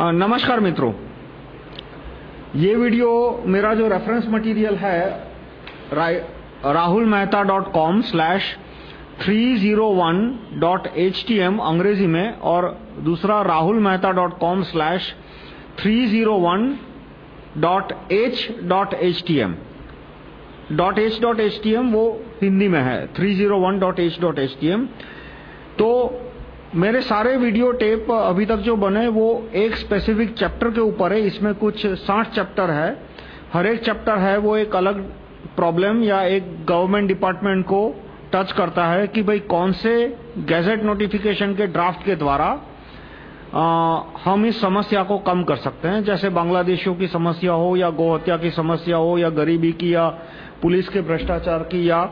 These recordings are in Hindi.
नमस्कार मित्रों। ये वीडियो मेरा जो रेफरेंस मटेरियल है Rahul Mehta dot com slash three zero one dot H T M अंग्रेज़ी में और दूसरा Rahul Mehta dot com slash three zero one dot H dot H T M dot H dot H T M वो हिंदी में है three zero one dot H dot H T M तो मेरे सारे वीडियो टेप अभी तक जो बने वो एक स्पेसिफिक चैप्टर के ऊपर है। इसमें कुछ 60 चैप्टर है। हर एक चैप्टर है वो एक अलग प्रॉब्लम या एक गवर्नमेंट डिपार्टमेंट को टच करता है कि भाई कौन से गैजेट नोटिफिकेशन के ड्राफ्ट के द्वारा हम इस समस्या को कम कर सकते हैं। जैसे बांग्लादेशियों की समस्या हो या गोहत्या की समस्या हो या गरीबी की या पुलिस के भ्रष्टाचार की या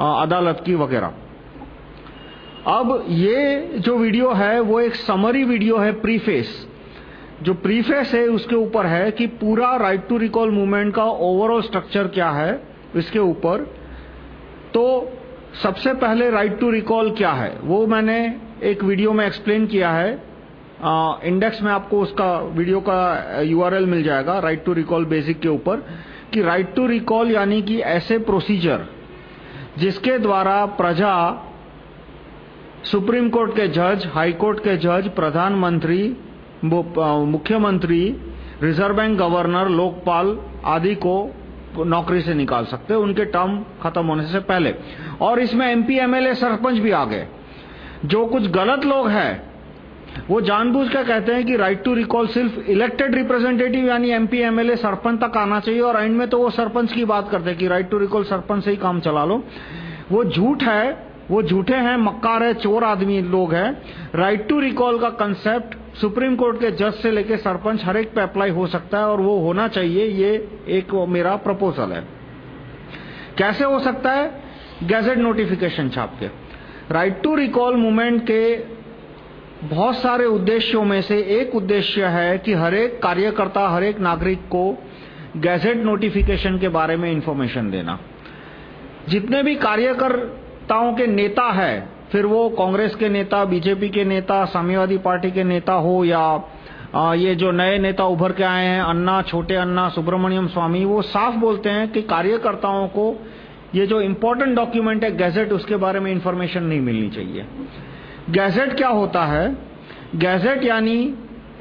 आ, अदालत की वगैरह। अब ये जो वीडियो है वो एक समरी वीडियो है प्रीफेस जो प्रीफेस है उसके ऊपर है कि पूरा राइट टू रिकॉल मूवमेंट का ओवरऑल स्ट्रक्चर क्या है इसके ऊपर। तो सबसे पहले राइट टू रिकॉल क्या है? वो मैंने एक वीडियो में एक्सप्लेन किया है। आ, इंडेक्स में आपको उसका वीडियो का यूआरएल मिल जाएगा राइट टू रिकॉल बेसिक के ऊपर। कि राइट टू रिकॉल यानी कि ऐसे प्रोसीजर जिसके द्वारा प्रजा सुप्रीम कोर्ट के जज, हाई कोर्ट के जज, प्रधानमंत्री, मुख्यमंत्री, रिज़र्व बैंक गवर्नर, लोकपाल आदि को नौकरी से निकाल सकते हैं। उनके टर्म खत्म होने से पहले। और इसमें एमपी एमएलए सरपंच भी आ गए जो कुछ गलत लोग हैं वो जानबूझ कर कहते हैं कि राइट टू रिकॉल सिर्फ़ इलेक्टेड रिप्रेजेंटेटिव यानी एमपी एमएलए सरपंच तक आना चाहिए। और एंड में तो वो सरपंच की बात करते हैं कि राइट टू रिकॉल सरपंच से ही काम चला लो। वो झूठ है वो झूठे हैं, मक्कार है, चोर आदमी लोग हैं। राइट टू रिकॉल का कंसेप्ट सुप्रीम कोर्ट के जज से लेके सरपंच हर एक पे अप्लाई हो सकता है और वो होना चाहिए, ये एक मेरा प्रपोजल है। कैसे हो सकता है? गैजेट नोटिफिकेशन छाप के। राइट टू रिकॉल मूवमेंट के बहुत सारे उद्देश्यों में से एक उद्देश्य है कि हर एक कार्यकर्ता, हर एक नागरिक को गैजेट नोटिफिकेशन के बारे में इंफॉर्मेशन देना। जितने भी कार्यकर नेताओं के नेता है, फिर वो कांग्रेस के नेता, बीजेपी के नेता, साम्यवादी पार्टी के नेता हो या ये जो नए नेता उभर के आए हैं, अन्ना, छोटे अन्ना, सुब्रमण्यम स्वामी, वो साफ़ बोलते हैं कि कार्यकर्ताओं को ये जो इम्पोर्टेंट डॉक्यूमेंट है गैजेट उसके बारे में इंफॉर्मेशन नहीं मिलनी चाहिए। गैजेट क्या होता है? गैजेट यानी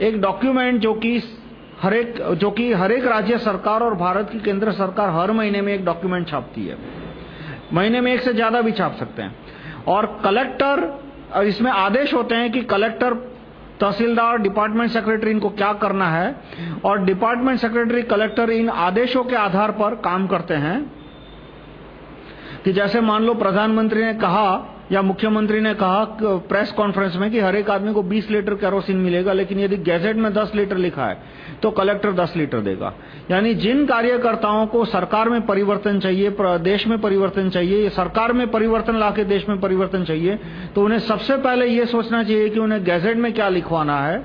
एक डॉक्यूमेंट जो कि हरेक जो कि हरेक राज्य सरकार और भारत की केंद्र सरकार हर महीने में एक डॉक्यूमेंट छापती है। महीने में एक से ज़्यादा भी छाप सकते हैं। और कलेक्टर इसमें आदेश होते हैं कि कलेक्टर, तहसीलदार, डिपार्टमेंट सेक्रेटरी, इनको क्या करना है? और डिपार्टमेंट सेक्रेटरी, कलेक्टर इन आदेशों के आधार पर काम करते हैं। कि जैसे मान लो प्रधानमंत्री ने कहा या मुख्यमंत्री ने कहा प्रेस कॉन्फ्रेंस में कि हर एक आदमी को 20 लीटर कैरोसिन मिलेगा, लेकिन यदि गैजेट में 10 लीटर लिखा है तो कलेक्टर 10 लीटर देगा। यानी जिन कार्यकर्ताओं को सरकार में परिवर्तन चाहिए देश में परिवर्तन चाहिए सरकार में परिवर्तन लाके देश में परिवर्तन चाहिए तो उन्हें सबसे पहले ये सोचना चाहिए कि उन्हें गैजेट में क्या लिखवाना है।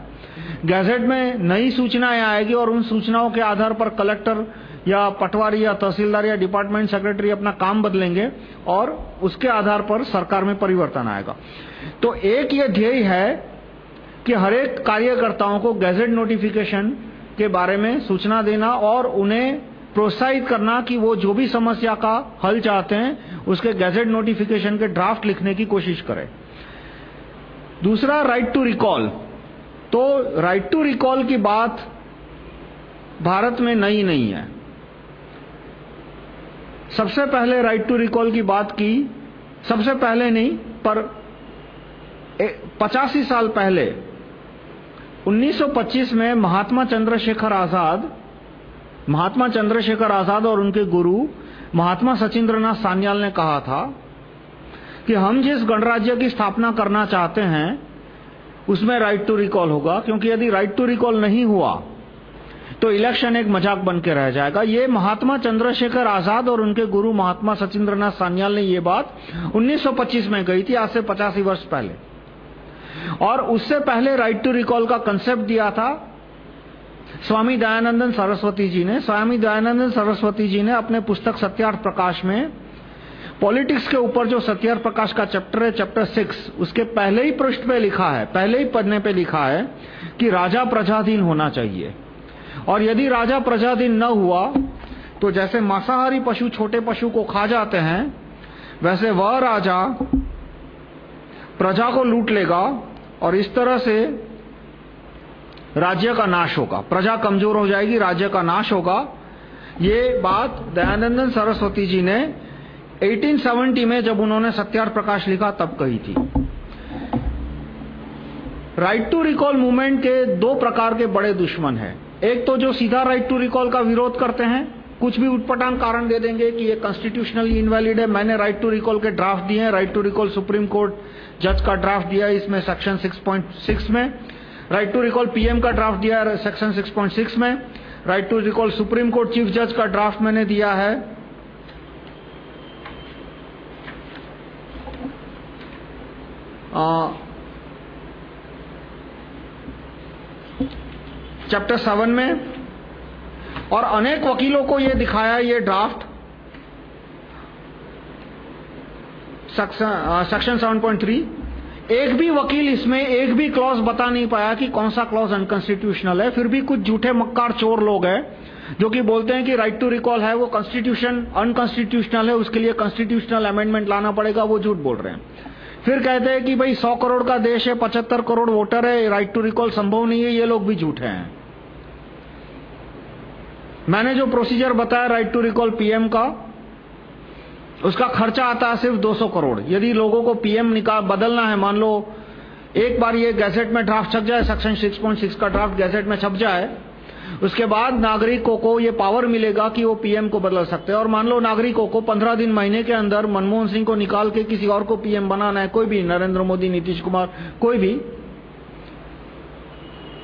गैजेट में नई सूचनाएँ आएगी और उन सूचनाओं के आधार पर कलेक्टर या पटवारी या तहसीलदार या डिपार्टमेंट सेक्रेटरी अपना काम बदलेंगे और उसके आधार पर सरकार में परिवर्तन आएगा। तो एक ये ध्येय है कि हर एक कार्यकर्ताओं को गैजेट नोटिफिकेशन के बारे में सूचना देना और उन्हें प्रोत्साहित करना कि वो जो भी समस्या का हल चाहते हैं, उसके गैजेट नोटिफिकेशन के ड्राफ्ट लिखने की कोशिश करें। दूसरा राइट टू रिकॉल तो राइट टू रिकॉल की बात भारत में नई नहीं है। सबसे पहले राइट टू रिकॉल की बात की, सबसे पहले नहीं, पर पचासी साल पहले 1925 में महात्मा चंद्रशेखर आज़ाद, महात्मा चंद्रशेखर आज़ाद और उनके गुरु महात्मा सचिंद्रनाथ सान्याल ने कहा था कि हम जिस गणराज्य की स्थापना करना चाहते हैं, उसमें राइट टू रिकॉल होगा, क्योंकि यदि राइट टू रिकॉल नहीं हुआ तो इलेक्शन एक मज़ाक बन के रह जाएगा। ये महात्मा चंद्रशेखर आज़ाद और उनके गुरु महात्मा सचिंद्रनाथ सान्याल ने ये बात 1925 में गई थी, आज से पचासी वर्ष पहले। और उससे पहले राइट टू रिकॉल का कंसेप्ट दिया था। स्वामी दयानंदन सरस्वती जी ने। स्वामी दयानंदन सरस्वती जी ने अपने पुस्तक सत्यार्थ प्रकाश में पॉलिटिक्स के ऊपर जो सत्यार्थ प्रकाश का चैप्टर है, चैप्टर सिक्स, उसके पहले ही पृष्ठ पे लिखा है, पहले ही पढ़ने पे लिखा है कि राजा प्रजाधीन होना चाहिए। और यदि राजा प्रजाधीन न हुआ तो जैसे मांसाहारी पशु छोटे पशु को खा जाते हैं, वैसे वह राजा प्रजा को लूट लेगा और इस तरह से राज्य का नाश होगा। प्रजा कमज़ोर हो जाएगी, राज्य का नाश होगा। ये बात दयानंदन सरस्वती जी ने 1870 में जब उन्होंने सत्यार्थ प्रकाश लिखा, तब कही थी। राइट टू रिकॉल मूवमेंट के दो प्रकार के बड़े दुश्मन हैं। एक तो जो सीधा राइट टू रिकॉल का विरोध करते हैं, कुछ भी उटपटांग कारण दे देंगे कि ये कॉन्स्टिट्यूशनली इनवैलिड है। मैंने राइट टू रिकॉल के ड्राफ्ट दिए हैं। Right to recall Supreme Court जज का ड्राफ्ट दिया है इसमें सेक्शन 6.6 में। राइट टू रिकॉल पीएम का ड्राफ्ट दिया है सेक्शन 6.6 में। Right to recall Supreme Court chief जज का ड्राफ्ट मैंने दिया है। चैप्टर सेवन में, और अनेक वकीलों को यह दिखाया, ये ड्राफ्ट सेक्शन 7.3 एक भी वकील इसमें एक भी क्लॉज बता नहीं पाया कि कौन सा क्लॉज अनकॉन्स्टिट्यूशनल है। फिर भी कुछ झूठे मक्कार चोर लोग हैं, जो कि बोलते हैं कि राइट टू रिकॉल है, वो कॉन्स्टिट्यूशन अनकॉन्स्टिट्यूशनल है, उसके लिए कॉन्स्टिट्यूशनल अमेंडमेंट लाना पड़ेगा, वो झूठ बोल रहे हैं। फिर कहते हैं कि भाई 100 करोड़ का देश है 75 करोड़ वोटर है राइट टू रिकॉल संभव नहीं है, ये लोग भी झूठे हैं। मैंने जो प्रोसीजर बताया राइट टू रिकॉल पीएम का, उसका खर्चा आता है सिर्फ़ 200 करोड़। यदि लोगों को पीएम निकाल बदलना है, मान लो, एक बार ये गैजेट में ड्राफ्ट छप जाए सेक्शन 6.6 का ड्राफ्ट गैजेट में छप जाए, उसके बाद नागरिकों को ये पावर मिलेगा कि वो पीएम को बदल सकते हैं। और मान लो नागरिकों को 15 दिन महीने के अंदर मनमोहन सिंह को निकाल के किसी और को पीएम बनाना है, कोई भी, नरेंद्र मोदी, नीतीश कुमार, कोई भी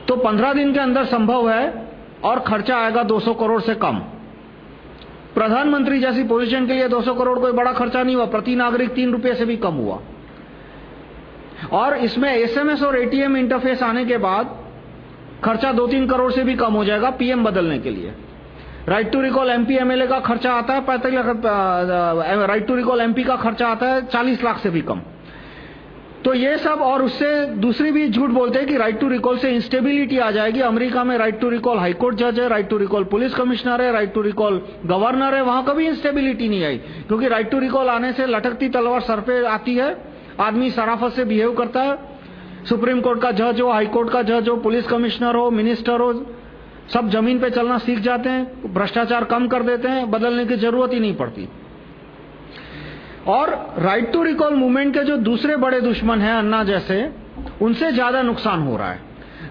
तो 15 दिन के अंदर संभव है और खर्चा आएगा 200 करोड़ से कम। प्रधानमंत्री जैसी पोजीशन के लिए 200 करोड़ कोई बड़ा खर्चा नहीं हुआ, प्रति नागरिक तीन रुपए से भी कम हुआ। और इसमें एसएमएस और एटीएम इंटरफेस आने के बाद खर्चा दो तीन करोड़ से भी कम हो जाएगा पीएम बदलने के लिए। Right to recall MP MLA का खर्चा आता है, पैंतीस lakh right to recall MP का खर्चा आता है, चालीस लाख से भी कम। तो ये सब और उससे दूसरी भी झूठ बोलते हैं कि राइट टू रिकॉल से इंस्टेबिलिटी आ जाएगी। अमेरिका में right to recall high court जज है right to recall police commissioner है राइट टू रिकॉल गवर्नर है, वहाँ कभी इंस्टेबिलिटी नहीं आई। क्योंकि राइट टू रिकॉल आने से लटकती तलवार सर पे आती है, आदमी सराफत से बिहेव करता है। सुप्रीम कोर्ट का जज हो हाई कोर्ट का जज हो पुलिस कमिश्नर हो मिनिस्टर हो, सब ज़मीन पे चलना सीख जाते हैं, भ्रष्टाचार कम कर देते हैं, बदलने की ज़रूरत ही नहीं पड़ती। और राइट टू रिकॉल मूवमेंट के जो दूसरे बड़े दुश्मन हैं अन्ना जैसे, उनसे ज़्यादा नुकसान हो रहा है।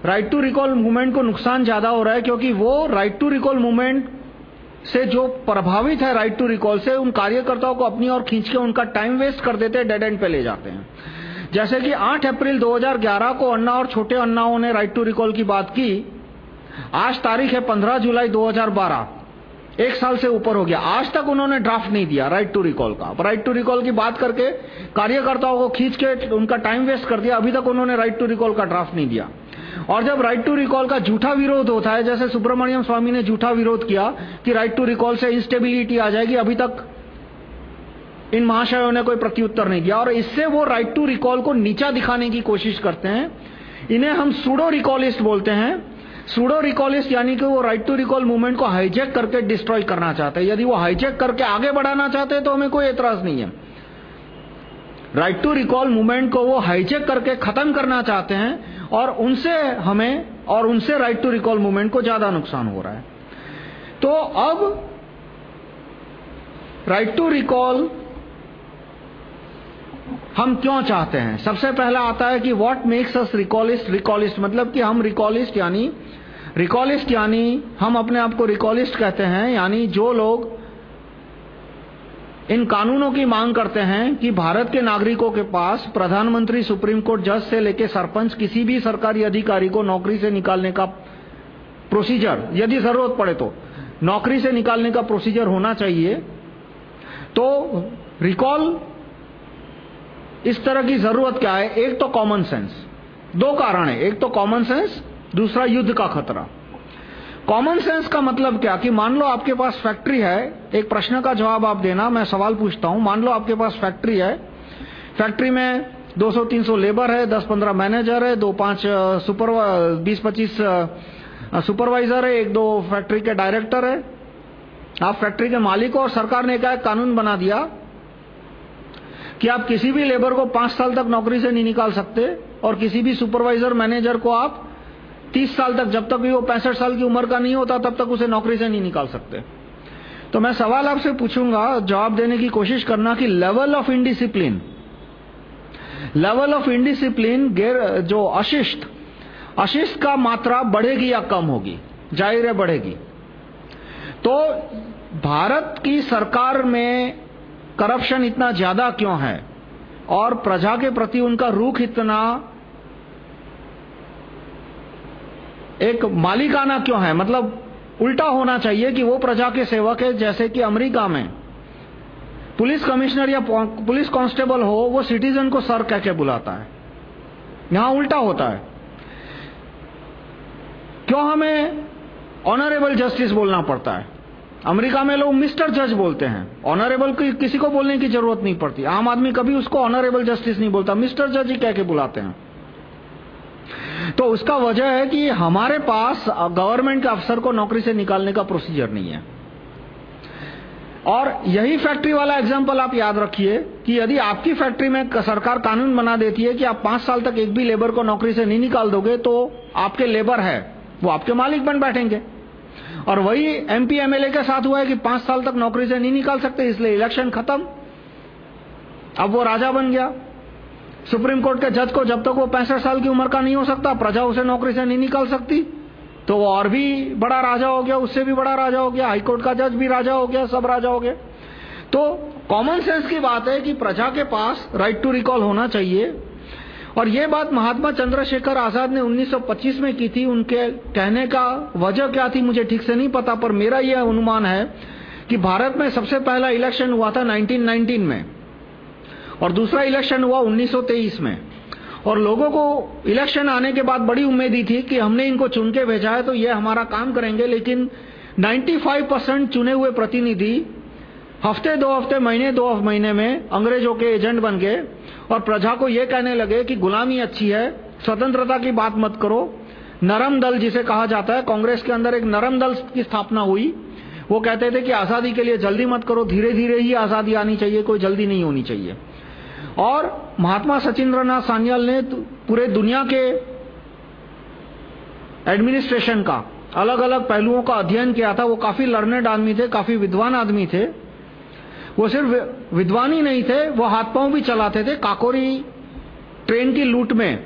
राइट टू रिकॉल मूवमेंट को नुकसान ज़्यादा हो रहा है क्योंकि वो राइट टू रिकॉल मूवमेंट से जो प्रभावित है राइट टू रिकॉल से, उन कार्यकर्ताओं को अपनी ओर खींच के उनका टाइम वेस्ट कर देते हैं डेड एंड पे ले जाते हैं। जैसे कि 8 अप्रैल 2011 को अन्ना और छोटे अन्नाओं ने राइट टू रिकॉल की बात की। आज तारीख है 15 जुलाई 2012 एक साल से ऊपर हो गया। आज तक उन्होंने ड्राफ्ट नहीं दिया राइट टू रिकॉल का। राइट टू रिकॉल की बात करके कार्यकर्ताओं को खींच के उनका टाइम वेस्ट कर दिया। अभी तक उन्होंने राइट टू रिकॉल का ड्राफ्ट नहीं दिया। और जब राइट टू रिकॉल का झूठा विरोध होता है, जैसे सुब्रमण्यम स्वामी ने झूठा विरोध किया कि राइट टू रिकॉल से इंस्टेबिलिटी आ जाएगी, अभी तक इन महाशयों ने कोई प्रत्युत्तर नहीं दिया। और इससे वो राइट टू रिकॉल को नीचा दिखाने की कोशिश करते हैं। इन्हें हम सूडो रिकॉलिस्ट बोलते हैं। सूडो रिकॉलिस्ट यानी कि वो राइट टू रिकॉल मूवमेंट को हाईजेक करके डिस्ट्रॉय करना चाहते हैं। यदि वो हाईजेक करके आगे बढ़ाना चाहते हैं तो हमें कोई एतराज़ नहीं है। राइट टू रिकॉल मूवमेंट को वो हाईजेक करके खत्म करना चाहते हैं और उनसे हमें और उनसे राइट टू रिकॉल मूवमेंट को ज़्यादा नुकसान हो रहा है। तो अब राइट टू रिकॉल हम क्यों चाहते हैं? सबसे पहला आता है कि व्हाट मेक्स अस रिकॉलिस्ट रिकॉलिस्ट मतलब कि हम रिकॉलिस्ट यानी रिकॉलिस्ट यानी हम अपने आप को रिकॉलिस्ट कहते हैं, यानी जो लोग इन कानूनों की मांग करते हैं कि भारत के नागरिकों के पास प्रधानमंत्री, सुप्रीम कोर्ट जज से लेकर सरपंच, किसी भी सरकारी अधिकारी को नौकरी से निकालने का प्रोसीजर यदि ज़रूरत पड़े तो नौकरी से निकालने का प्रोसीजर होना चाहिए तो रिकॉल इस तरह की ज़रूरत क्या है? एक तो कॉमन सेंस दो कारण है। एक तो कॉमन सेंस दूसरा युद्ध का खतरा। कॉमन सेंस का मतलब क्या? कि मान लो आपके पास फैक्ट्री है, एक प्रश्न का जवाब आप देना, मैं सवाल पूछता हूँ। मान लो आपके पास फैक्ट्री है फैक्ट्री में 200-300 लेबर है 10-15 मैनेजर है, दो पाँच सुपर 20-25 सुपरवाइजर है, एक दो फैक्ट्री के डायरेक्टर है। आप फैक्ट्री के मालिक हो और सरकार ने क्या कानून बना दिया कि आप किसी भी लेबर को पाँच साल तक नौकरी से नहीं निकाल सकते और किसी भी सुपरवाइजर मैनेजर को आप तीस साल तक, जब तक भी वो पैंसठ साल की उम्र का नहीं होता, तब तक उसे नौकरी से नहीं निकाल सकते। तो मैं सवाल आपसे पूछूँगा, जवाब देने की कोशिश करना कि level of indiscipline level of indiscipline जो अशिष्ट अशिष्ट का मात्रा बढ़ेगी या कम होगी? ज़ाहिर है बढ़ेगी। तो भारत की सरकार में करप्शन इतना ज़्यादा क्यों है? और प्रजा के प्रति उनका रुख इतना एक मालिकाना क्यों है? मतलब उल्टा होना चाहिए कि वो प्रजा के सेवक है, जैसे कि अमेरिका में। पुलिस कमिश्नर या पुलिस कांस्टेबल हो, वो सिटीजन को सर कह के बुलाता है। यहाँ उल्टा होता है। क्यों हमें ऑनरेबल जस्टिस बोलना पड़ता है? अमेरिका में लोग मिस्टर जज बोलते हैं। ऑनरेबल की, किसी को बोलने की ज़रूरत नहीं पड़ती। आम आदमी कभी उसको ऑनरेबल जस्टिस नहीं बोलता। मिस्टर जज ही कह के बुलाते हैं। तो उसका वजह है कि हमारे पास गवर्नमेंट के अफसर को नौकरी से निकालने का प्रोसीजर नहीं है। और यही फैक्ट्री वाला एग्ज़ाम्पल आप याद रखिए कि यदि आपकी फैक्ट्री में सरकार कानून बना देती है कि आप पाँच साल तक एक भी लेबर को नौकरी से नहीं निकाल दोगे तो आपके लेबर है, वो आपके मालिक बन बैठेंगे। और वही एमपी एमएलए के साथ हुआ है कि पाँच साल तक नौकरी से नहीं निकाल सकते, इसलिए इलेक्शन खत्म। अब वो राजा बन गया। सुप्रीम कोर्ट के जज को जब तक वो पैंसठ साल की उम्र का नहीं हो सकता, प्रजा उसे नौकरी से नहीं निकाल सकती। तो वो और भी बड़ा राजा हो गया, उससे भी बड़ा राजा हो गया, हाईकोर्ट का जज भी राजा हो गया, सब राजा हो गए। तो कॉमन सेंस की बात है कि प्रजा के पास राइट टू रिकॉल होना चाहिए। और ये बात महात्मा चंद्रशेखर आज़ाद ने 1925 में की थी। उनके कहने का वजह क्या थी मुझे ठीक से नहीं पता, पर मेरा यह अनुमान है कि भारत में सबसे पहला इलेक्शन हुआ था 1919 में। और दूसरा इलेक्शन हुआ 1923 में। और लोगों को इलेक्शन आने के बाद बड़ी उम्मीद ही थी कि हमने इनको चुन के भेजा है तो ये हमारा काम करेंगे, लेकिन 95 परसेंट चुने हुए प्रतिनिधि हफ़्ते दो हफ़्ते, महीने दो महीने में अंग्रेज़ों के एजेंट बन गए और प्रजा को यह कहने लगे कि गुलामी अच्छी है, स्वतंत्रता की बात मत करो। नरम दल जिसे कहा जाता है, कांग्रेस के अंदर एक नरम दल की स्थापना हुई। वो कहते थे कि आज़ादी के लिए जल्दी मत करो धीरे धीरे ही आज़ादी आनी चाहिए, कोई जल्दी नहीं होनी चाहिए। और महात्मा सचिंद्रनाथ सान्याल ने पूरे दुनिया के एडमिनिस्ट्रेशन का अलग अलग पहलुओं का अध्ययन किया था। वो काफ़ी लर्नेड आदमी थे, काफ़ी विद्वान आदमी थे। वो सिर्फ़ विद्वान ही नहीं थे, वो हाथ पाँव भी चलाते थे। काकोरी ट्रेन की लूट में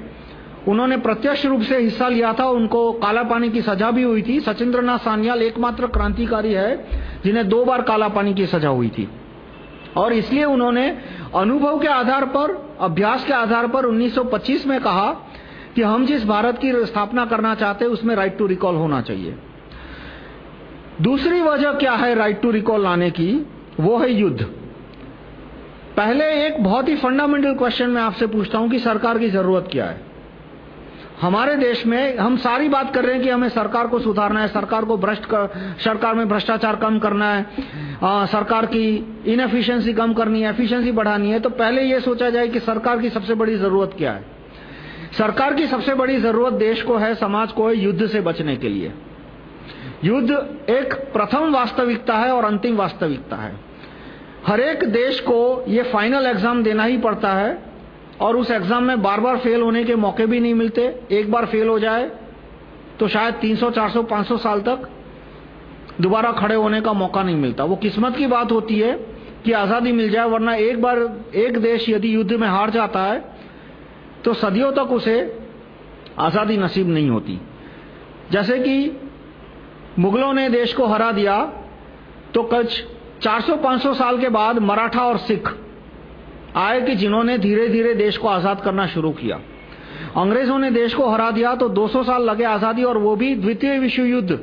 उन्होंने प्रत्यक्ष रूप से हिस्सा लिया था। उनको काला पानी की सजा भी हुई थी। सचिंद्रनाथ सान्याल एकमात्र क्रांतिकारी है, जिन्हें दो बार काला पानी की सजा हुई थी। और इसलिए उन्होंने अनुभव के आधार पर, अभ्यास के आधार पर 1925 में कहा कि हम जिस भारत की स्थापना करना चाहते हैं, उसमें राइट टू रिकॉल होना चाहिए। दूसरी वजह क्या है राइट टू रिकॉल लाने की? वो है युद्ध। पहले एक बहुत ही फंडामेंटल क्वेश्चन मैं आपसे पूछता हूँ कि सरकार की ज़रूरत क्या है? हमारे देश में हम सारी बात कर रहे हैं कि हमें सरकार को सुधारना है सरकार को भ्रष्ट कर, सरकार में भ्रष्टाचार कम करना है आ, सरकार की इनएफिशिएंसी कम करनी है एफिशिएंसी बढ़ानी है तो पहले ये सोचा जाए कि सरकार की सबसे बड़ी ज़रूरत क्या है। सरकार की सबसे बड़ी ज़रूरत देश को है समाज को है युद्ध से बचने के लिए। युद्ध एक प्रथम वास्तविकता है और अंतिम वास्तविकता है। हर एक देश को ये फाइनल एग्ज़ाम देना ही पड़ता है और उस एग्ज़ाम में बार बार फेल होने के मौके भी नहीं मिलते। एक बार फेल हो जाए तो शायद 300, 400, 500 साल तक दोबारा खड़े होने का मौका नहीं मिलता। वो किस्मत की बात होती है कि आज़ादी मिल जाए वरना एक बार एक देश यदि युद्ध में हार जाता है तो सदियों तक उसे आज़ादी नसीब नहीं होती। जैसे कि मुगलों ने देश को हरा दिया तो कुछ 400-500 साल के बाद मराठा और सिख आए कि जिन्होंने धीरे धीरे देश को आज़ाद करना शुरू किया। अंग्रेज़ों ने देश को हरा दिया तो 200 साल लगे आज़ादी और वो भी द्वितीय विश्व युद्ध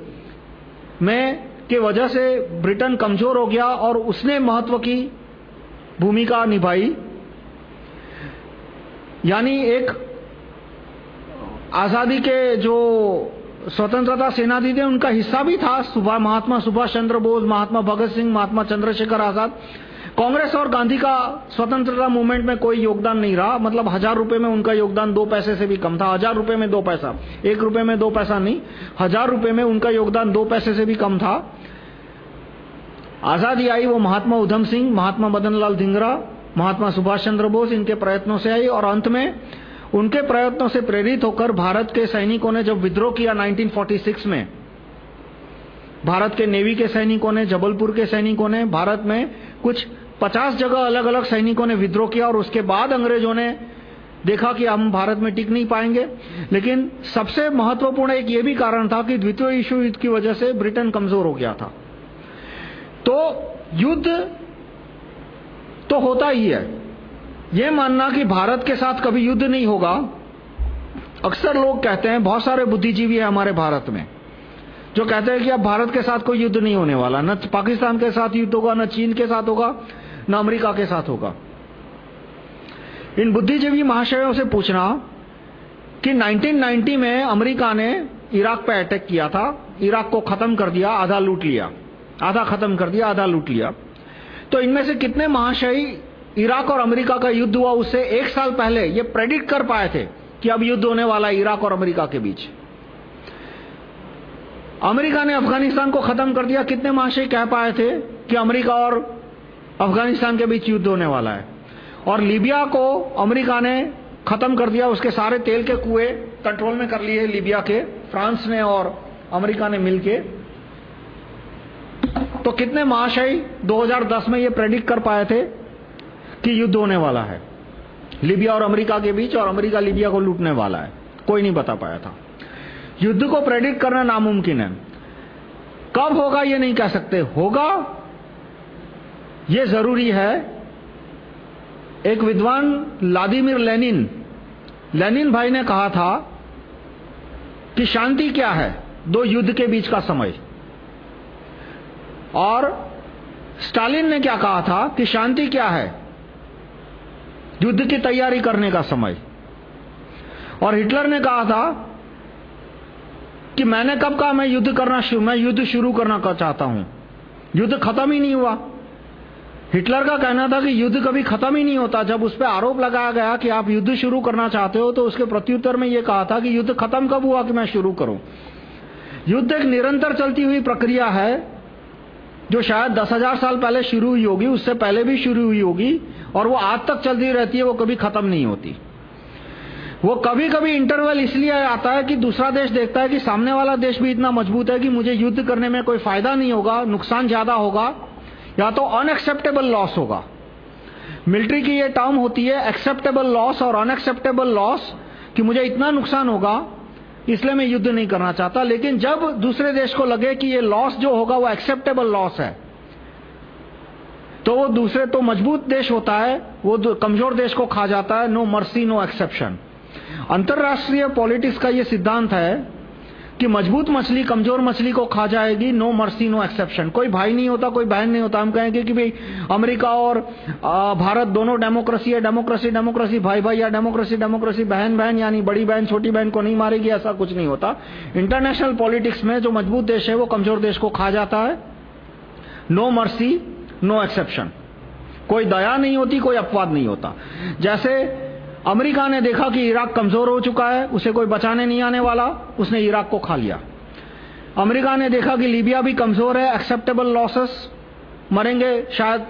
में के वजह से ब्रिटेन कमज़ोर हो गया और उसने महत्व की भूमिका निभाई। यानी एक आज़ादी के जो स्वतंत्रता सेनानी थे उनका हिस्सा भी था। सुबह महात्मा सुभाष चंद्र बोस, महात्मा भगत सिंह, महात्मा चंद्रशेखर आज़ाद। कांग्रेस और गांधी का स्वतंत्रता मूवमेंट में कोई योगदान नहीं रहा। मतलब हज़ार रुपए में उनका योगदान दो पैसे से भी कम था। हज़ार रुपए में दो पैसा, एक रुपए में दो पैसा नहीं, हज़ार रुपए में उनका योगदान दो पैसे से भी कम था। आज़ादी आई वो महात्मा उधम सिंह, महात्मा मदन लाल धिंगरा, महात्मा सुभाष चंद्र बोस, इनके प्रयत्नों से आई और अंत में उनके प्रयत्नों से प्रेरित होकर भारत के सैनिकों ने जब विद्रोह किया 1946 में, भारत के नेवी के सैनिकों ने, जबलपुर के सैनिकों ने, भारत में कुछ 50 जगह अलग-अलग सैनिकों ने विद्रोह किया और उसके बाद अंग्रेज़ों ने देखा कि हम भारत में टिक नहीं पाएँगे। लेकिन सबसे महत्वपूर्ण एक ये भी कारण था कि द्वितीय विश्व युद्ध की वजह से ब्रिटेन कमज़ोर हो गया था। तो युद्ध तो होता ही है। ये मानना कि भारत के साथ कभी युद्ध नहीं होगा। अक्सर लोग कहते हैं, बहुत सारे बुद्धिजीवी है हमारे भारत में, जो कहते हैं कि अब भारत के साथ कोई युद्ध नहीं होने वाला। न पाकिस्तान के साथ युद्ध होगा, न चीन के साथ होगा। न अमेरिका के साथ होगा। इन बुद्धिजीवी महाशयों से पूछना कि 1990 में अमेरिका ने इराक पर अटैक किया था, इराक को खत्म कर दिया, आधा लूट लिया, आधा खत्म कर दिया, आधा लूट लिया। तो इनमें से कितने महाशयी इराक और अमेरिका का युद्ध हुआ, उससे एक साल पहले ये प्रेडिक्ट कर पाए थे कि अब युद्ध होने वाला है इराक और अमेरिका के बीच। अमेरिका ने अफ़गानिस्तान को खत्म कर दिया, कितने महाशय कह पाए थे कि अमेरिका और अफ़गानिस्तान के बीच युद्ध होने वाला है। और लीबिया को अमेरिका ने खत्म कर दिया, उसके सारे तेल के कुएँ कंट्रोल में कर लिए लीबिया के, फ्रांस ने और अमेरिका ने मिलके। तो कितने महाशय 2010 में ये प्रेडिक्ट कर पाए थे कि युद्ध होने वाला है। लीबिया और अमेरिका के बीच और अमेरिका लीबिया को लूटने वाला है। कोई नहीं बता पाया था। युद्ध को प्रेडिक्ट करना नामुमकिन है। कब होगा ये नहीं कह सकते। होगा ये ज़रूरी है, एक विद्वान व्लादिमीर लेनिन लेनिन भाई ने कहा था कि शांति क्या है? दो युद्ध के बीच का समय। और स्टालिन ने क्या कहा था कि शांति क्या है? युद्ध की तैयारी करने का समय। और हिटलर ने कहा था कि मैंने कब कहा मैं युद्ध करना शुरू, मैं युद्ध शुरू करना चाहता हूँ। युद्ध खत्म ही नहीं हुआ। हिटलर का कहना था कि युद्ध कभी खत्म ही नहीं होता। जब उस पर आरोप लगाया गया कि आप युद्ध शुरू करना चाहते हो तो उसके प्रत्युत्तर में यह कहा था कि युद्ध खत्म कब हुआ कि मैं शुरू करूँ। युद्ध एक निरंतर चलती हुई प्रक्रिया है, जो शायद दस हज़ार साल पहले शुरू हुई होगी, उससे पहले भी शुरू हुई होगी, और वो आज तक चलती रहती है, वो कभी खत्म नहीं होती। वो कभी कभी इंटरवल इसलिए आता है कि दूसरा देश देखता है कि सामने वाला देश भी इतना मज़बूत है कि मुझे युद्ध करने में कोई फ़ायदा नहीं होगा, नुकसान ज़्यादा होगा। या तो अनएक्सेप्टेबल लॉस होगा। मिलिट्री की ये टर्म होती है एक्सेप्टेबल लॉस और अनएक्सेप्टेबल लॉस कि मुझे इतना नुकसान होगा, इसलिए मैं युद्ध नहीं करना चाहता। लेकिन जब दूसरे देश को लगे कि ये लॉस जो होगा वो एक्सेप्टेबल लॉस है तो वो दूसरे तो मज़बूत देश होता है, वो कमज़ोर देश को खा जाता है नो मर्सी नो एक्सेप्शन अंतरराष्ट्रीय पॉलिटिक्स का ये सिद्धांत है कि मज़बूत मछली, कमज़ोर मछली को खा जाएगी नो मर्सी नो एक्सेप्शन कोई भाई नहीं होता, कोई बहन नहीं होता। हम कहेंगे कि भाई, अमेरिका और भारत दोनों डेमोक्रेसी है डेमोक्रेसी डेमोक्रेसी भाई भाई या डेमोक्रेसी डेमोक्रेसी बहन बहन, यानी बड़ी बहन, छोटी बहन को नहीं मारेगी, ऐसा कुछ नहीं होता। इंटरनेशनल पॉलिटिक्स में जो मज़बूत देश है, वो कमज़ोर देश को खा जाता है। नो मर्सी नो एक्सेप्शन कोई दया नहीं होती, कोई अपवाद नहीं होता। जैसे अमेरिका ने देखा कि इराक कमज़ोर हो चुका है, उसे कोई बचाने नहीं आने वाला, उसने इराक को खा लिया। अमेरिका ने देखा कि लीबिया भी कमज़ोर है एक्सेप्टेबल लॉसेस मरेंगे शायद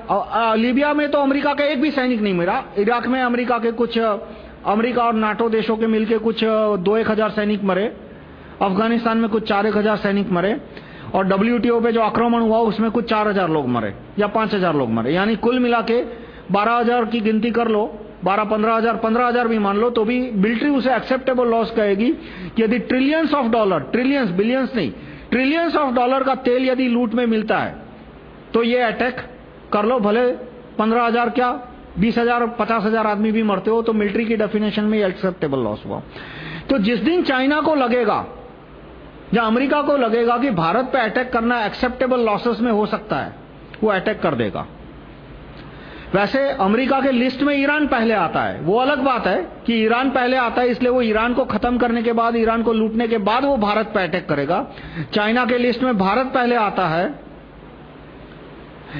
लीबिया में तो अमेरिका का एक भी सैनिक नहीं मरा, इराक में अमेरिका के कुछ, अमेरिका और नाटो देशों के मिलके कुछ, दो एक हज़ार सैनिक मरे, अफ़गानिस्तान में कुछ चार एक हज़ार सैनिक मरे, और डब्ल्यूटीओ पे जो आक्रमण हुआ, उसमें कुछ चार हज़ार लोग मरे, या पाँच हज़ार लोग मरे। यानी कुल मिला के बारह हज़ार की गिनती कर लो बारह, पंद्रह हज़ार पंद्रह हज़ार भी मान लो तो भी मिलिट्री उसे एक्सेप्टेबल लॉस कहेगी। यदि trillions of dollar trillions billions नहीं ट्रिलियंस ऑफ़ डॉलर का तेल यदि लूट में मिलता है तो ये अटैक कर लो, भले पंद्रह हज़ार क्या, बीस हज़ार, पचास हज़ार आदमी भी मरते हो तो मिलिट्री की डेफिनेशन में एक्सेप्टेबल लॉस हुआ। तो जिस दिन चाइना को लगेगा, या अमेरिका को लगेगा कि भारत पे अटैक करना एक्सेप्टेबल लॉसेस में हो सकता है, वो अटैक कर देगा। वैसे अमेरिका के लिस्ट में ईरान पहले आता है। वो अलग बात है कि ईरान पहले आता है, इसलिए वो ईरान को खत्म करने के बाद, ईरान को लूटने के बाद वो भारत पर अटैक करेगा। चाइना के लिस्ट में भारत पहले आता है,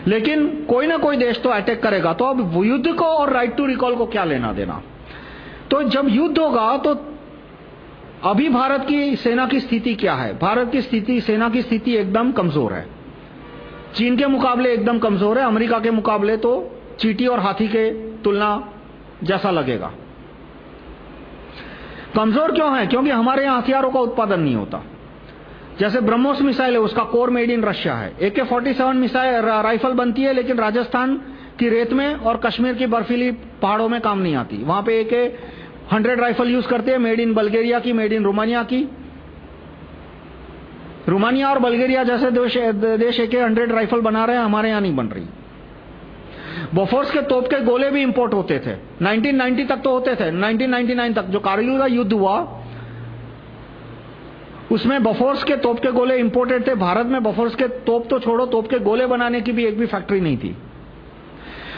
लेकिन कोई ना कोई देश तो अटैक करेगा। तो अब युद्ध को और राइट टू रिकॉल को क्या लेना देना? तो जब युद्ध होगा तो अभी भारत की सेना की स्थिति क्या है? भारत की स्थिति, सेना की स्थिति एकदम कमज़ोर है। चीन के मुकाबले एकदम कमज़ोर है, अमेरिका के मुकाबले तो चीटी और हाथी के तुलना जैसा लगेगा। कमज़ोर क्यों है? क्योंकि हमारे यहाँ हथियारों का उत्पादन नहीं होता। जैसे ब्रह्मोस मिसाइल है उसका कोर मेड इन रशिया है। एके 47 मिसाइल राइफल बनती है लेकिन राजस्थान की रेत में और कश्मीर की बर्फीली पहाड़ों में काम नहीं आती। वहाँ पे एके 100 राइफल यूज़ करते हैं मेड इन बल्गेरिया की मेड इन रोमानिया की। रोमानिया और बल्गेरिया जैसे देश, एके 100 राइफल बना रहे हैं हमारे यहाँ नहीं बन रही। बोफोर्स के तोप के गोले भी इंपोर्ट होते थे। 1990 तक तो होते थे। 1999 तक जो कारगिल का युद्ध हुआ, उसमें बफोर्स के तोप के गोले इंपोर्टेड थे। भारत में बफोर्स के तोप तो छोड़ो, तोप के गोले बनाने की भी एक भी फैक्ट्री नहीं थी।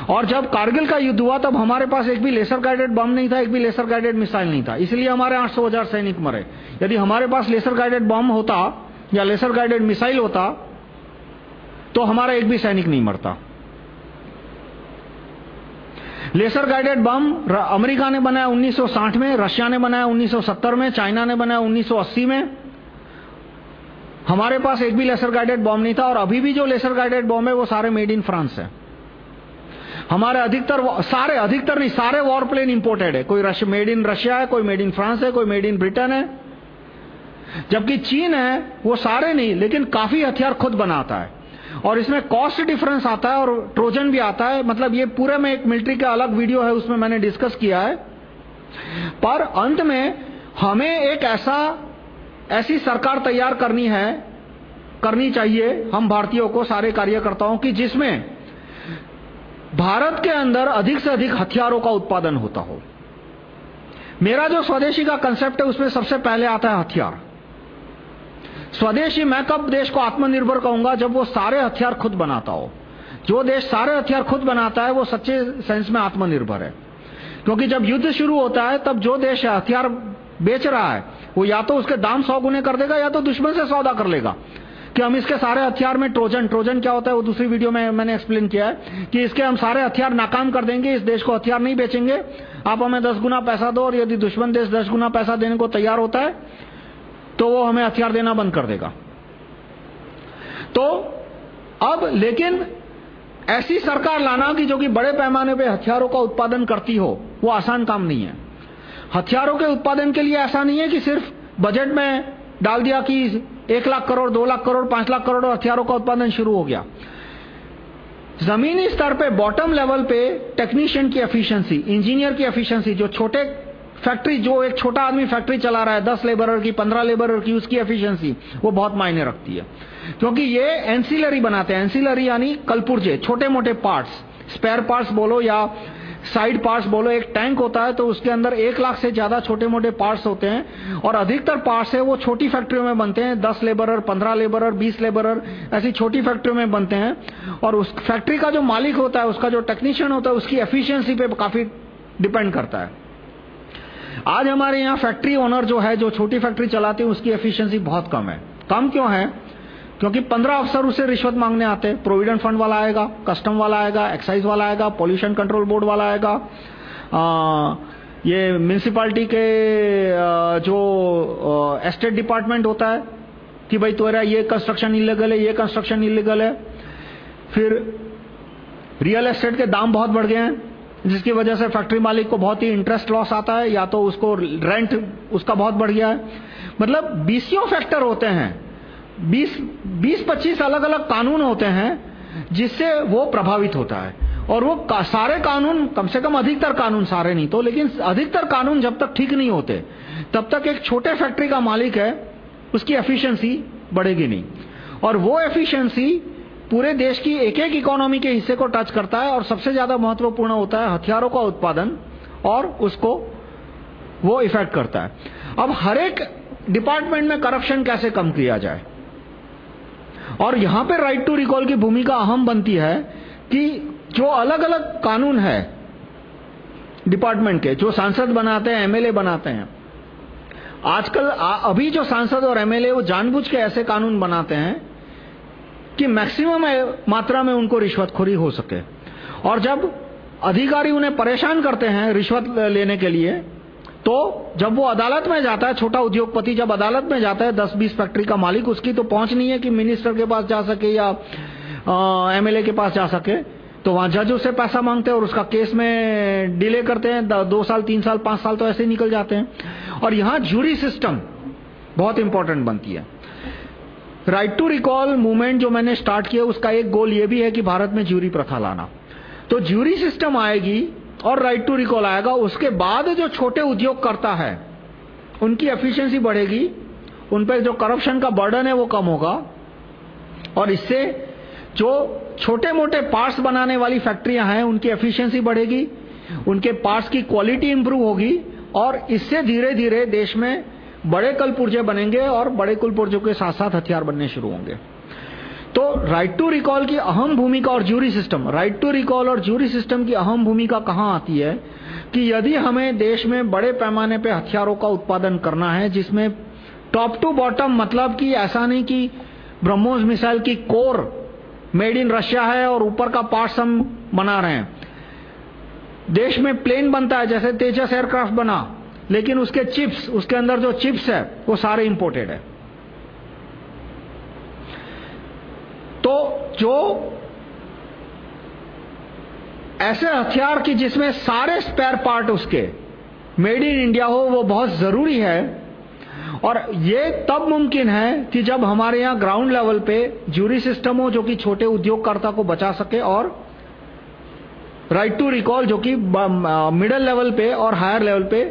और जब कारगिल का युद्ध हुआ, तब हमारे पास एक भी लेसर गाइडेड बम नहीं था, एक भी लेसर गाइडेड मिसाइल नहीं था। इसलिए हमारे आठ सौ हज़ार सैनिक मरे। यदि हमारे पास लेसर गाइडेड बम होता या लेसर गाइडेड मिसाइल होता तो हमारा एक भी सैनिक नहीं मरता। लेसर गाइडेड बम अमेरिका ने बनाया 1960 में, रशिया ने बनाया 1970 में, चाइना ने बनाया 1980 में। हमारे पास एक भी लेसर गाइडेड बॉम्ब नहीं था और अभी भी जो लेसर गाइडेड बॉम्ब है वो सारे मेड इन फ्रांस है। हमारे अधिकतर सारे अधिकतर नहीं, सारे वॉर प्लेन इंपोर्टेड है। कोई मेड इन रशिया है, कोई मेड इन फ्रांस है, कोई मेड इन ब्रिटेन है। जबकि चीन है, वो सारे नहीं, लेकिन काफ़ी हथियार खुद बनाता है। और इसमें कॉस्ट डिफरेंस आता है और ट्रोजन भी आता है। मतलब ये पूरे में एक मिलिट्री का अलग वीडियो है, उसमें मैंने डिस्कस किया है। पर अंत में हमें एक ऐसा, ऐसी सरकार तैयार करनी है, करनी चाहिए हम भारतीयों को, सारे कार्यकर्ताओं की, जिसमें भारत के अंदर अधिक से अधिक हथियारों का उत्पादन होता हो। मेरा जो स्वदेशी का कंसेप्ट है, उसमें सबसे पहले आता है हथियार। स्वदेशी मैं कब देश को आत्मनिर्भर कहूँगा जब वो सारे हथियार खुद बनाता हो? जो देश सारे हथियार खुद बनाता है, वो सच्चे सेंस में आत्मनिर्भर है। क्योंकि जब युद्ध शुरू होता है, तब जो देश हथियार बेच रहा है, वो या तो उसके दाम सौ गुने कर देगा, या तो दुश्मन से सौदा कर लेगा। कि हम इसके सारे हथियार में ट्रोजन ट्रोजन क्या होता है, वो दूसरी वीडियो में मैंने एक्सप्लेन किया है, कि इसके हम सारे हथियार नाकाम कर देंगे, इस देश को हथियार नहीं बेचेंगे। आप हमें दस गुना पैसा दो, और यदि दुश्मन देश दस गुना पैसा देने को तैयार होता है तो वो हमें हथियार देना बंद कर देगा। तो अब लेकिन ऐसी सरकार लाना कि जो कि बड़े पैमाने पे हथियारों का उत्पादन करती हो, वो आसान काम नहीं है। हथियारों के उत्पादन के लिए ऐसा नहीं है कि सिर्फ़ बजट में डाल दिया कि एक लाख करोड़, दो लाख करोड़, पाँच लाख करोड़ हथियारों का उत्पादन शुरू हो गया। जमीनी स्तर पे बॉटम लेवल पे टेक्नीशियन की एफिशिएंसी इंजीनियर की एफिशिएंसी जो छोटे फैक्ट्री, जो एक छोटा आदमी फैक्ट्री चला रहा है, दस लेबरर की, पंद्रह लेबरर की, उसकी एफिशिएंसी वो बहुत मायने रखती है। क्योंकि ये एंसिलरी बनाते हैं। एंसिलरी यानी कलपुर्जे छोटे मोटे पार्ट्स स्पेयर पार्ट्स बोलो या साइड पार्ट्स बोलो। एक टैंक होता है तो उसके अंदर एक लाख से ज़्यादा छोटे मोटे पार्ट्स होते हैं और अधिकतर पार्ट्स है, वो छोटी फैक्ट्रियों में बनते हैं। दस लेबरर, पंद्रह लेबरर, बीस लेबरर, ऐसी छोटी फैक्ट्रियों में बनते हैं। और उस फैक्ट्री का जो मालिक होता है, उसका जो टेक्नीशियन होता है, उसकी एफिशिएंसी पे काफ़ी डिपेंड करता है। आज हमारे यहाँ फैक्ट्री ओनर जो है जो छोटी फैक्ट्री चलाते हैं उसकी एफिशिएंसी बहुत कम है। कम क्यों है? क्योंकि पंद्रह अफसर उसे रिश्वत मांगने आते हैं। प्रोविडेंट फंड वाला आएगा कस्टम वाला आएगा एक्साइज वाला आएगा पॉल्यूशन कंट्रोल बोर्ड वाला आएगा। आ, ये म्यूनिसिपालिटी के जो एस्टेट डिपार्टमेंट होता है कि भाई तुम्हारा ये कंस्ट्रक्शन इलीगल है ये कंस्ट्रक्शन इलीगल है। फिर रियल एस्टेट के दाम बहुत बढ़ गए हैं। जिसकी वजह से फैक्ट्री मालिक को बहुत ही इंटरेस्ट लॉस आता है या तो उसको रेंट उसका बहुत बढ़ गया है। मतलब बीसियों फैक्टर होते हैं। 20-25 अलग-अलग कानून होते हैं जिससे वो प्रभावित होता है। और वो का, सारे कानून कम से कम अधिकतर कानून सारे नहीं तो लेकिन अधिकतर कानून जब तक ठीक नहीं होते तब तक एक छोटे फैक्ट्री का मालिक है उसकी एफिशिएंसी बढ़ेगी नहीं। और वो एफिशिएंसी पूरे देश की एक एक इकोनॉमी के हिस्से को टच करता है और सबसे ज़्यादा महत्वपूर्ण होता है हथियारों का उत्पादन और उसको वो इफ़ेक्ट करता है। अब हर एक डिपार्टमेंट में करप्शन कैसे कम किया जाए? और यहाँ पे राइट टू रिकॉल की भूमिका अहम बनती है कि जो अलग-अलग कानून है डिपार्टमेंट के, जो सांसद बनाते हैं एमएलए बनाते हैं, आजकल अभी जो सांसद और एमएलए वो जानबूझ के ऐसे कानून बनाते हैं कि मैक्सिमम मात्रा में उनको रिश्वतखोरी हो सके। और जब अधिकारी उन्हें परेशान करते हैं रिश्वत लेने के लिए तो जब वो अदालत में जाता है, छोटा उद्योगपति जब अदालत में जाता है 10-20 फैक्ट्री का मालिक, उसकी तो पहुँच नहीं है कि मिनिस्टर के पास जा सके या एमएलए के पास जा सके। तो वहाँ जज उससे पैसा मांगते हैं और उसका केस में डिले करते हैं, दो साल, तीन साल, पाँच साल तो ऐसे ही निकल जाते हैं। और यहाँ जूरी सिस्टम बहुत इंपॉर्टेंट बनती है। राइट टू रिकॉल मूवमेंट जो मैंने स्टार्ट किया, उसका एक गोल ये भी है कि भारत में ज्यूरी प्रथा लाना। तो ज्यूरी सिस्टम आएगी और राइट टू रिकॉल आएगा, उसके बाद जो छोटे उद्योग करता है, उनकी एफिशिएंसी बढ़ेगी, उन पर जो करप्शन का बर्डन है वो कम होगा। और इससे जो छोटे मोटे पार्ट्स बनाने वाली फैक्ट्रियाँ हैं, उनकी एफिशिएंसी बढ़ेगी, उनके पार्ट्स की क्वालिटी इंप्रूव होगी और इससे धीरे धीरे देश में बड़े कल पुर्जे बनेंगे और बड़े कुल पुर्जों के साथ साथ हथियार बनने शुरू होंगे। तो राइट टू रिकॉल की अहम भूमिका और jury system right to recall और ज्यूरी सिस्टम की अहम भूमिका कहाँ आती है? कि यदि हमें देश में बड़े पैमाने पर हथियारों का उत्पादन करना है, जिसमें टॉप टू बॉटम मतलब कि ऐसा नहीं कि ब्रह्मोस मिसाइल की कोर मेड इन रशिया है और ऊपर का पार्ट्स हम बना रहे हैं। देश में प्लेन बनता है, जैसे तेजस एयरक्राफ्ट बना लेकिन उसके चिप्स, उसके अंदर जो चिप्स है, वो सारे इंपोर्टेड है। तो जो ऐसे हथियार की जिसमें सारे स्पेयर पार्ट उसके मेड इन इंडिया हो, वो बहुत ज़रूरी है। और ये तब मुमकिन है कि जब हमारे यहाँ ग्राउंड लेवल पे ज्यूरी सिस्टम हो, जो कि छोटे उद्योगकर्ता को बचा सके और राइट टू रिकॉल जो कि मिडिल लेवल पे और हायर लेवल पे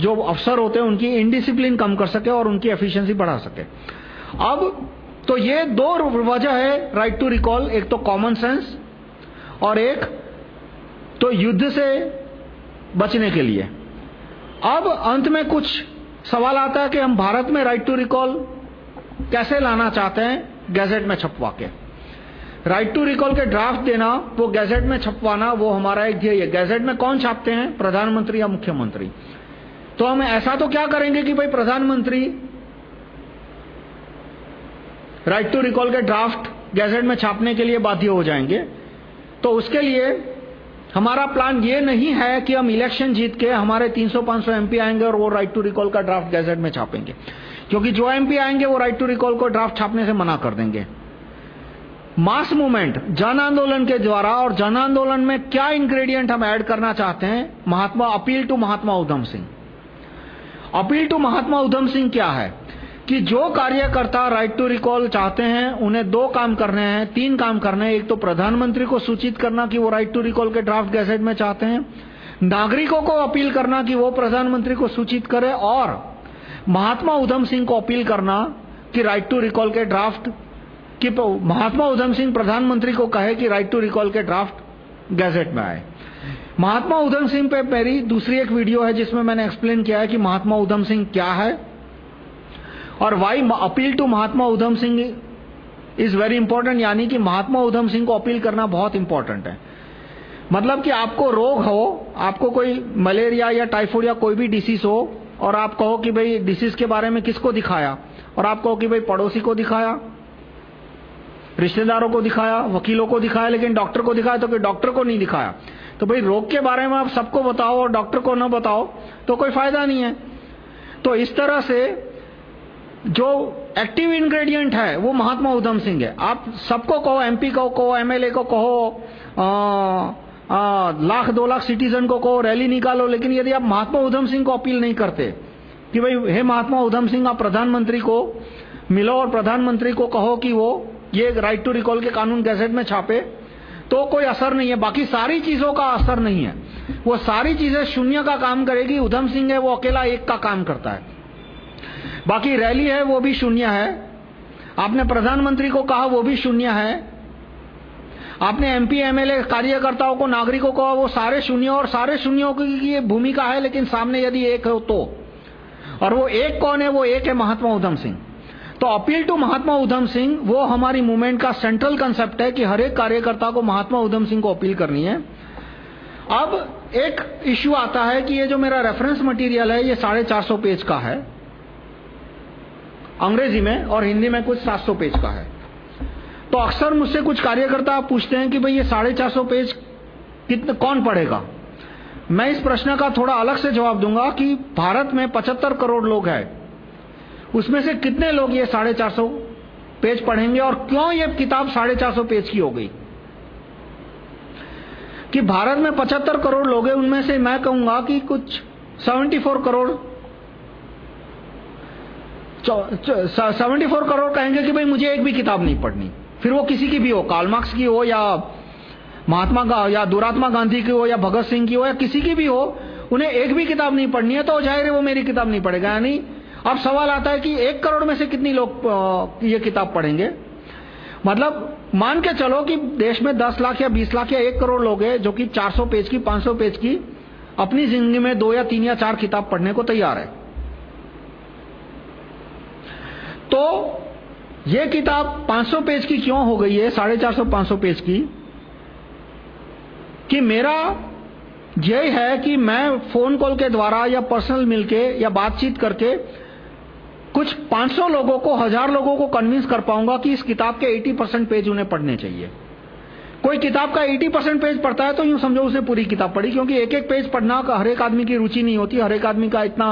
जो अफसर होते हैं, उनकी इनडिसिप्लिन कम कर सके और उनकी एफिशिएंसी बढ़ा सके। अब तो ये दो वजह है राइट टू रिकॉल एक तो कॉमन सेंस और एक तो युद्ध से बचने के लिए। अब अंत में कुछ सवाल आता है कि हम भारत में राइट टू रिकॉल कैसे लाना चाहते हैं? गैजेट में छपवा के। राइट टू रिकॉल के ड्राफ्ट देना, वो गैजेट में छपवाना, वो हमारा एक ध्येय है। गैजेट में कौन छापते हैं? प्रधानमंत्री या मुख्यमंत्री? तो हम ऐसा तो क्या करेंगे कि भाई प्रधानमंत्री राइट टू रिकॉल के ड्राफ्ट गैजेट में छापने के लिए बाध्य हो जाएँगे? तो उसके लिए हमारा प्लान ये नहीं है कि हम इलेक्शन जीत के हमारे 300-500 एमपी आएँगे और वो राइट टू रिकॉल का ड्राफ्ट गैजेट में छापेंगे। क्योंकि जो एमपी आएँगे वो राइट टू रिकॉल को ड्राफ्ट छापने से मना कर देंगे। मास मूवमेंट जन आंदोलन के द्वारा और जन आंदोलन में क्या इंग्रेडिएंट हम ऐड करना चाहते हैं? Mahatma appeal to Mahatma Udham Singh. Appeal to Mahatma Udham Singh क्या है? कि जो कार्यकर्ता राइट टू रिकॉल चाहते हैं, उन्हें दो काम करने हैं, तीन काम करने हैं। एक तो प्रधानमंत्री को सूचित करना कि वो राइट टू रिकॉल के ड्राफ्ट गैसेट में चाहते हैं, नागरिकों को अपील करना कि वो प्रधानमंत्री को सूचित करे, और महात्मा उधम सिंह को अपील करना कि राइट टू रिकॉल के ड्राफ्ट कि महात्मा उधम सिंह प्रधानमंत्री को कहे कि राइट टू रिकॉल के ड्राफ्ट गैजेट में आए। महात्मा उधम सिंह पे मेरी दूसरी एक वीडियो है जिसमें मैंने एक्सप्लेन किया है कि महात्मा उधम सिंह क्या है और why appeal to Mahatma Udham Singh is very important यानी कि महात्मा उधम सिंह को अपील करना बहुत इंपॉर्टेंट है। मतलब कि आपको रोग हो, आपको कोई मलेरिया या टाइफाइड या कोई भी डिसीज हो, और आप कहो कि भाई डिसीज के बारे में किसको दिखाया, और आप कहो कि भाई पड़ोसी को दिखाया, रिश्तेदारों को दिखाया, वकीलों को दिखाया, लेकिन डॉक्टर को दिखाया तो कि डॉक्टर को नहीं दिखाया। तो भाई रोग के बारे में आप सबको बताओ और डॉक्टर को न बताओ तो कोई फ़ायदा नहीं है। तो इस तरह से जो एक्टिव इंग्रेडिएंट है, वो महात्मा उधम सिंह है। आप सबको कहो एमपी को कहो एमएलए को कहो लाख, दो लाख सिटीजन को कहो रैली निकालो, लेकिन यदि आप महात्मा उधम सिंह को अपील नहीं करते, कि भाई, हे महात्मा उधम सिंह, आप प्रधानमंत्री को मिलो और प्रधानमंत्री को कहो कि वो ये राइट टू रिकॉल के कानून गैजेट में छापे तो कोई असर नहीं है। बाकी सारी चीज़ों का असर नहीं है। वो सारी चीज़ें शून्य का काम करेगी। उधम सिंह है, वो अकेला एक का काम करता है। बाकी रैली है, वो भी शून्य है। आपने प्रधानमंत्री को कहा, वो भी शून्य है। आपने एमपी, एमएलए, कार्यकर्ताओं को, नागरिकों को वो सारे शून्य और सारे शून्यों की भूमिका है, लेकिन सामने यदि एक हो तो। और वो एक कौन है? वो एक है महात्मा उधम सिंह। तो अपील टू महात्मा उधम सिंह, वो हमारी मूवमेंट का सेंट्रल कंसेप्ट है कि हर एक कार्यकर्ता को महात्मा उधम सिंह को अपील करनी है। अब एक इश्यू आता है कि ये जो मेरा रेफरेंस मटेरियल है, ये साढ़े चार सौ पेज का है। अंग्रेज़ी में और हिंदी में कुछ सात सौ पेज का है। तो अक्सर मुझसे कुछ कार्यकर्ता पूछते हैं कि भाई ये साढ़े चार सौ पेज कितने, कौन पढ़ेगा? मैं इस प्रश्न का थोड़ा अलग से जवाब दूँगा कि भारत में पचहत्तर करोड़ लोग हैं। उसमें से कितने लोग ये साढ़े चार सौ पेज पढ़ेंगे और क्यों ये किताब साढ़े चार सौ पेज की हो गई? कि भारत में पचहत्तर करोड़ लोग हैं उनमें से मैं कहूँगा कि कुछ 74 करोड़ सेवेंटी फोर करोड़ कहेंगे कि भाई मुझे एक भी किताब नहीं पढ़नी। फिर वो किसी की भी हो कार्लमार्क्स की हो या महात्मा गा, या दुरात्मा गांधी की हो या भगत सिंह की हो या किसी की भी हो उन्हें एक भी किताब नहीं पढ़नी है तो ज़ाहिर है वो मेरी किताब नहीं पढ़ेगा यानी अब सवाल आता है कि एक करोड़ में से कितनी लोग ये किताब पढ़ेंगे? मतलब मान के चलो कि देश में 10 लाख या 20 लाख या एक करोड़ लोग हैं जो कि 400 पेज की 500 पेज की अपनी ज़िंदगी में दो या तीन या चार किताब पढ़ने को तैयार है। तो ये किताब 500 पेज की क्यों हो गई है? साढ़े चार सौ, पाँच सौ पेज की? कि मेरा यही है कि मैं फ़ोन कॉल के द्वारा या पर्सनल मिलके या बातचीत करके कुछ 500 लोगों को, हज़ार लोगों को कन्विंस कर पाऊँगा कि इस किताब के 80 परसेंट पेज उन्हें पढ़ने चाहिए। कोई किताब का 80 परसेंट पेज पढ़ता है तो यूँ समझो उसने पूरी किताब पढ़ी, क्योंकि एक एक पेज पढ़ना का हर एक आदमी की रुचि नहीं होती, हर एक आदमी का इतना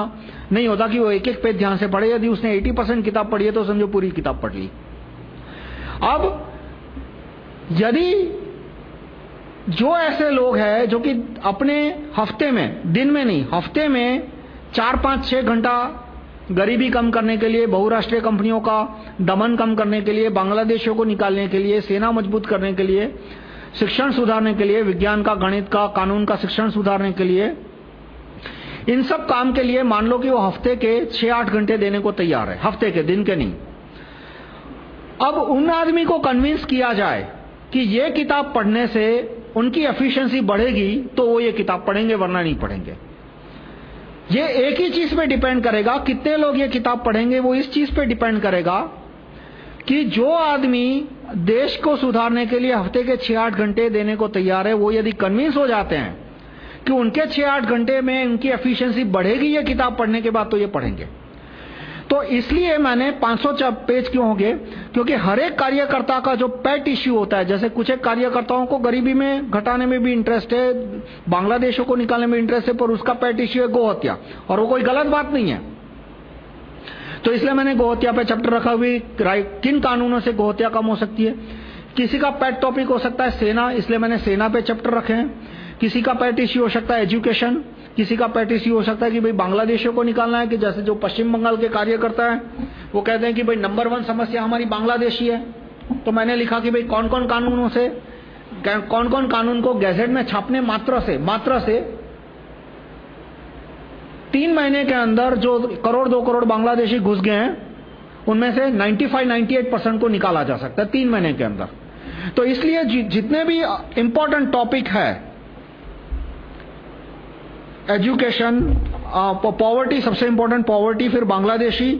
नहीं होता कि वो एक एक पेज ध्यान से पढ़े। यदि उसने 80 परसेंट किताब पढ़ी है तो समझो पूरी किताब पढ़ ली। अब, यदि जो ऐसे लोग हैं जो कि अपने हफ़्ते में, दिन में नहीं, हफ़्ते में चार पाँच छह घंटा गरीबी कम करने के लिए बहुराष्ट्रीय कंपनियों का दमन कम करने के लिए, बांग्लादेशियों को निकालने के लिए, सेना मज़बूत करने के लिए, शिक्षण सुधारने के लिए, विज्ञान का, गणित का, कानून का शिक्षण सुधारने के लिए, इन सब काम के लिए मान लो कि वो हफ़्ते के छह आठ घंटे देने को तैयार है, हफ़्ते के, दिन के नहीं। अब उन आदमी को कन्विंस किया जाए कि ये किताब पढ़ने से उनकी एफिशिएंसी बढ़ेगी तो वो ये किताब पढ़ेंगे, वरना नहीं पढ़ेंगे। ये एक ही चीज़ पे डिपेंड करेगा कितने लोग ये किताब पढ़ेंगे, वो इस चीज़ पे डिपेंड करेगा कि जो आदमी देश को सुधारने के लिए हफ़्ते के छह आठ घंटे देने को तैयार है, वो यदि कन्विंस हो जाते हैं कि उनके छह आठ घंटे में उनकी एफिशिएंसी बढ़ेगी ये किताब पढ़ने के बाद तो ये पढ़ेंगे। तो इसलिए मैंने 500 पेज क्यों होंगे? क्योंकि हर एक कार्यकर्ता का जो पेट इश्यू होता है, जैसे कुछ एक कार्यकर्ताओं को गरीबी में घटाने में भी इंटरेस्ट है, बांग्लादेशों को निकालने में इंटरेस्ट है, पर उसका पेट इश्यू है गोहत्या। और वो कोई गलत बात नहीं है। तो इसलिए मैंने गोहत्या पे चैप्टर रखा हुई किन कानूनों से गोहत्या कम हो सकती है? किसी का पेट टॉपिक हो सकता है, सेना, इसलिए मैंने सेना पे चैप्टर रखे हैं। किसी का पेट इश्यू हो सकता है एजुकेशन किसी का पेट इश्यू हो सकता है कि भाई बांग्लादेशियों को निकालना है कि जैसे जो पश्चिम बंगाल के कार्यकर्ता है, वो कहते हैं कि भाई नंबर वन समस्या हमारी बांग्लादेशी है। तो मैंने लिखा कि भाई कौन कौन कानूनों से कौन कौन कानून को गैजेट में छापने मात्र से, मात्रा से तीन महीने के अंदर जो करोड़, दो करोड़ बांग्लादेशी घुस गए हैं, उनमें से 95-98 परसेंट को निकाला जा सकता है तीन महीने के अंदर। तो इसलिए जितने भी इंपॉर्टेंट टॉपिक है एजुकेशन पॉवर्टी, सबसे इंपॉर्टेंट पॉवर्टी, फिर बांग्लादेशी,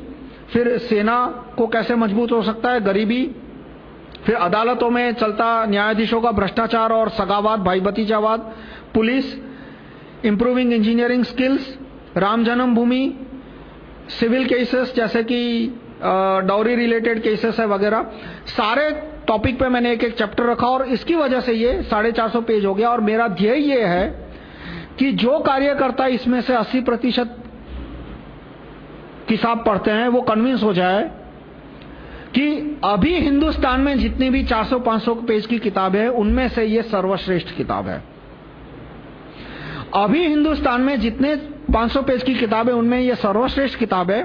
फिर सेना को कैसे मज़बूत हो सकता है, गरीबी, फिर अदालतों में चलता न्यायाधीशों का भ्रष्टाचार और सगावाद भाई भतीजावाद police improving engineering skills Ram Janmabhoomi civil cases जैसे कि डाउरी रिलेटेड केसेस है वगैरह। सारे टॉपिक पे मैंने एक एक चैप्टर रखा और इसकी वजह से ये साढ़े चार सौ पेज हो गया और मेरा ध्येय ये है कि जो कार्यकर्ता इसमें से 80 प्रतिशत किताब पढ़ते हैं, वो कन्विंस हो जाए कि अभी हिंदुस्तान में जितनी भी 400-500 पेज की किताब है, उनमें से ये सर्वश्रेष्ठ किताब है। अभी हिंदुस्तान में जितने 500 पेज की किताब है, उनमें ये सर्वश्रेष्ठ किताब है।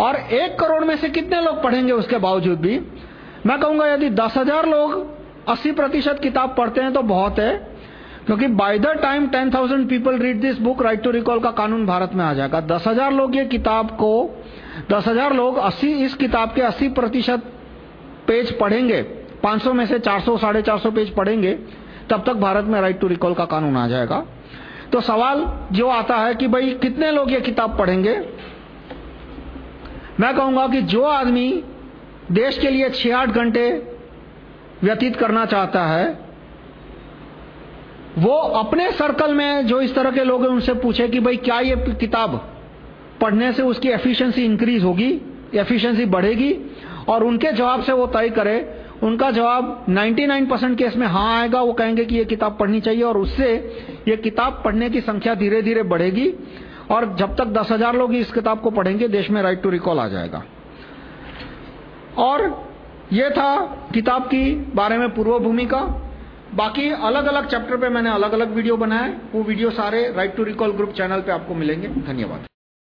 और एक करोड़ में से कितने लोग पढ़ेंगे, उसके बावजूद भी, मैं कहूँगा यदि दस हज़ार लोग 80 प्रतिशत किताब पढ़ते हैं तो बहुत है। क्योंकि by the time 10,000 people read this book right to recall का कानून भारत में आ जाएगा। 10,000 लोग ये किताब को 10,000 लोग 80 इस किताब के 80 प्रतिशत पेज पढ़ेंगे। 500 में से 400 साढ़े चार पेज पढ़ेंगे। तब तक भारत में राइट टू रिकॉल का कानून आ जाएगा। तो सवाल जो आता है कि भाई कितने लोग ये किताब पढ़ेंगे? मैं कहूँगा कि जो आदमी देश के लिए 6-8 घंटे व्यतीत करना चाहता है, वो अपने सर्कल में जो इस तरह के लोग हैं उनसे पूछे कि भाई क्या ये किताब पढ़ने से उसकी एफिशिएंसी इंक्रीज होगी, एफिशिएंसी बढ़ेगी? और उनके जवाब से वो तय करे। उनका जवाब 99% केस में हाँ आएगा। वो कहेंगे कि ये किताब पढ़नी चाहिए और उससे ये किताब पढ़ने की संख्या धीरे धीरे बढ़ेगी। और जब तक दस हज़ार लोग इस किताब को पढ़ेंगे देश में राइट टू रिकॉल आ जाएगा। और ये था किताब की बारे में पूर्व भूमिका बाकी अलग अलग चैप्टर पे मैंने अलग अलग वीडियो बनाए, वो वीडियो सारे right to recall group channel पे आपको मिलेंगे। धन्यवाद।